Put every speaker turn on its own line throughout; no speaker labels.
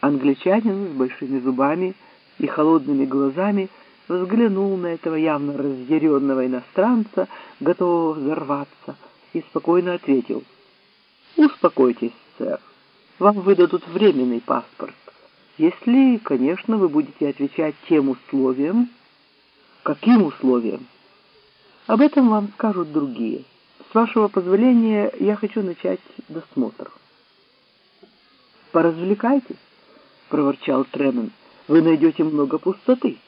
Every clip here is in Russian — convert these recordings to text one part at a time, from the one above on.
Англичанин с большими зубами и холодными глазами взглянул на этого явно разъяренного иностранца, готового взорваться, и спокойно ответил. «Успокойтесь, сэр. Вам выдадут временный паспорт, если, конечно, вы будете отвечать тем условиям, каким условиям. Об этом вам скажут другие. С вашего позволения я хочу начать досмотр». «Поразвлекайтесь», — проворчал Тремен. «Вы найдете много пустоты».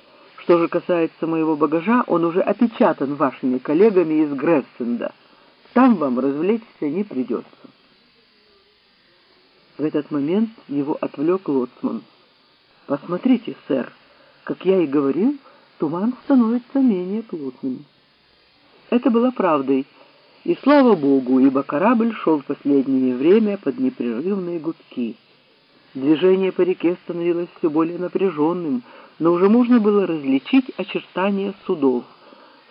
Что же касается моего багажа, он уже опечатан вашими коллегами из Грефсенда. Там вам развлечься не придется. В этот момент его отвлек лоцман. «Посмотрите, сэр, как я и говорил, туман становится менее плотным». Это было правдой, и слава богу, ибо корабль шел в последнее время под непрерывные гудки. Движение по реке становилось все более напряженным, но уже можно было различить очертания судов.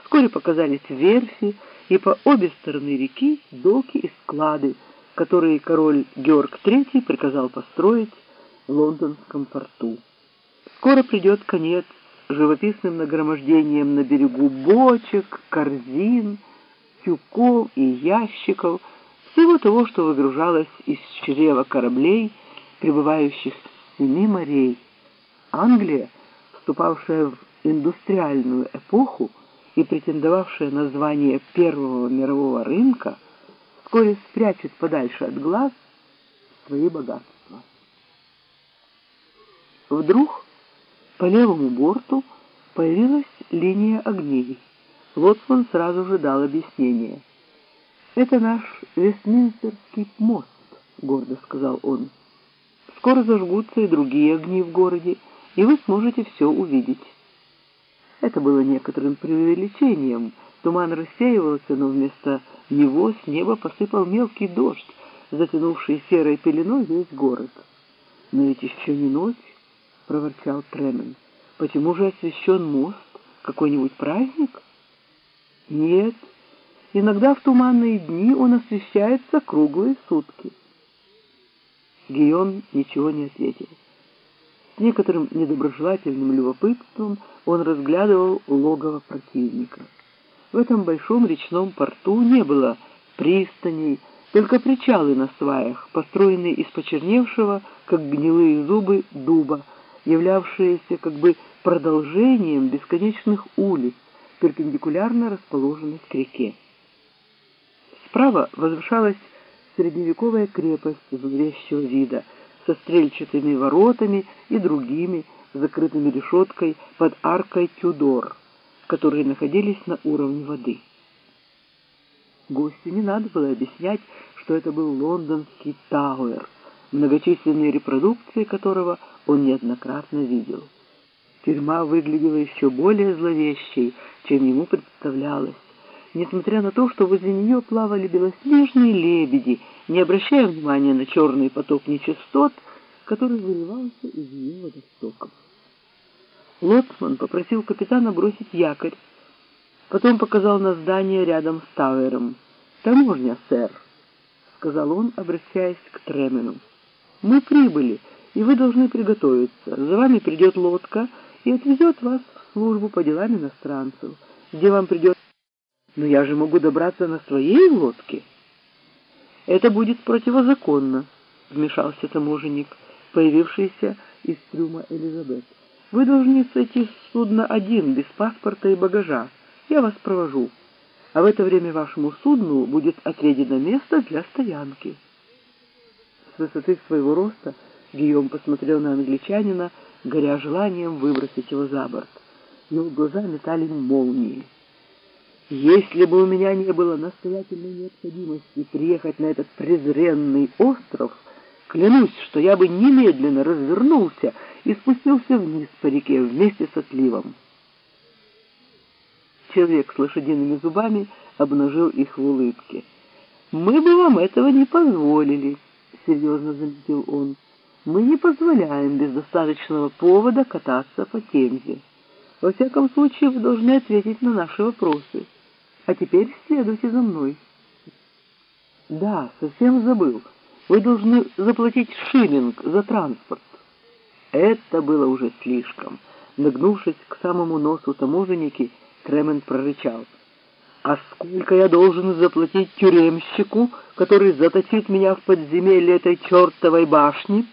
Вскоре показались верфи, и по обе стороны реки доки и склады, которые король Георг III приказал построить в лондонском порту. Скоро придет конец живописным нагромождением на берегу бочек, корзин, тюков и ящиков, всего того, что выгружалось из чрева кораблей, прибывающих с семи морей. Англия — вступавшая в индустриальную эпоху и претендовавшая на звание первого мирового рынка, вскоре спрячет подальше от глаз свои богатства. Вдруг по левому борту появилась линия огней. Лоцман сразу же дал объяснение. «Это наш Вестминстерский мост», — гордо сказал он. «Скоро зажгутся и другие огни в городе, и вы сможете все увидеть. Это было некоторым преувеличением. Туман рассеивался, но вместо него с неба посыпал мелкий дождь, затянувший серой пеленой весь город. «Но ведь еще не ночь», — проворчал Тремен. «Почему же освещен мост? Какой-нибудь праздник?» «Нет, иногда в туманные дни он освещается круглые сутки». Гион ничего не ответил. С некоторым недоброжелательным любопытством он разглядывал логово противника. В этом большом речном порту не было пристаней, только причалы на сваях, построенные из почерневшего, как гнилые зубы, дуба, являвшиеся как бы продолжением бесконечных улиц, перпендикулярно расположенных к реке. Справа возвышалась средневековая крепость зловещего вида — со стрельчатыми воротами и другими, закрытыми решеткой под аркой Тюдор, которые находились на уровне воды. Гостю не надо было объяснять, что это был лондонский Тауэр, многочисленные репродукции которого он неоднократно видел. Тюрьма выглядела еще более зловещей, чем ему представлялось, несмотря на то, что возле нее плавали белоснежные лебеди не обращая внимания на черный поток нечистот, который выливался из нее водостоком. Лоцман попросил капитана бросить якорь, потом показал на здание рядом с Тауэром. «Таможня, сэр», — сказал он, обращаясь к Тремену. «Мы прибыли, и вы должны приготовиться. За вами придет лодка и отвезет вас в службу по делам иностранцев, где вам придет... Но я же могу добраться на своей лодке». «Это будет противозаконно», — вмешался таможенник, появившийся из трюма Элизабет. «Вы должны сойти с судна один, без паспорта и багажа. Я вас провожу. А в это время вашему судну будет отведено место для стоянки». С высоты своего роста Гийом посмотрел на англичанина, горя желанием выбросить его за борт. Его глаза метали молнии. Если бы у меня не было настоятельной необходимости приехать на этот презренный остров, клянусь, что я бы немедленно развернулся и спустился вниз по реке вместе с отливом. Человек с лошадиными зубами обнажил их в улыбке. «Мы бы вам этого не позволили», — серьезно заметил он. «Мы не позволяем без достаточного повода кататься по Темзе. Во всяком случае, вы должны ответить на наши вопросы». А теперь следуйте за мной. Да, совсем забыл. Вы должны заплатить шиллинг за транспорт. Это было уже слишком. Нагнувшись к самому носу таможенники, Тремен прорычал. «А сколько я должен заплатить тюремщику, который заточит меня в подземелье этой чертовой башни?»